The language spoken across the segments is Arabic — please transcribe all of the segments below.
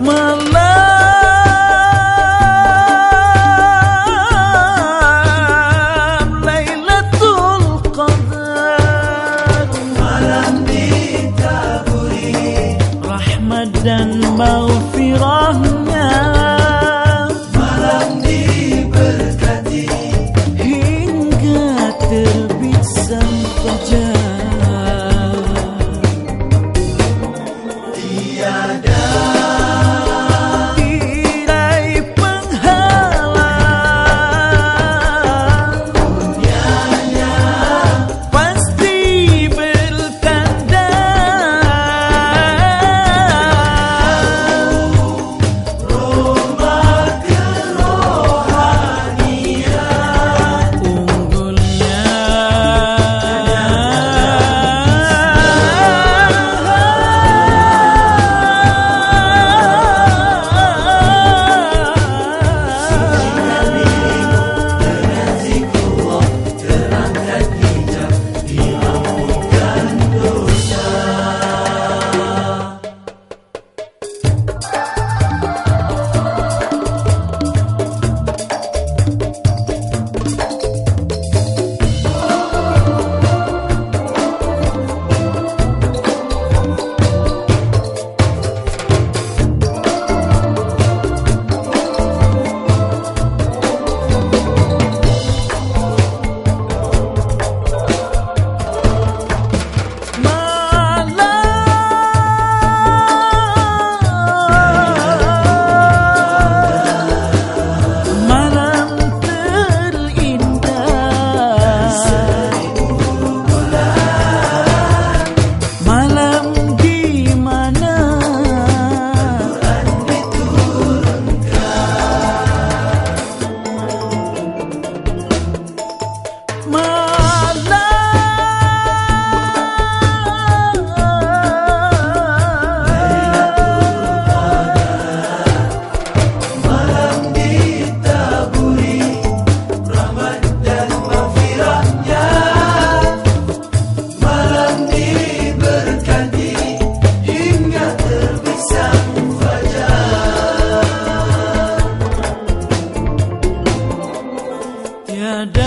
malam terbit sang fajar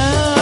love.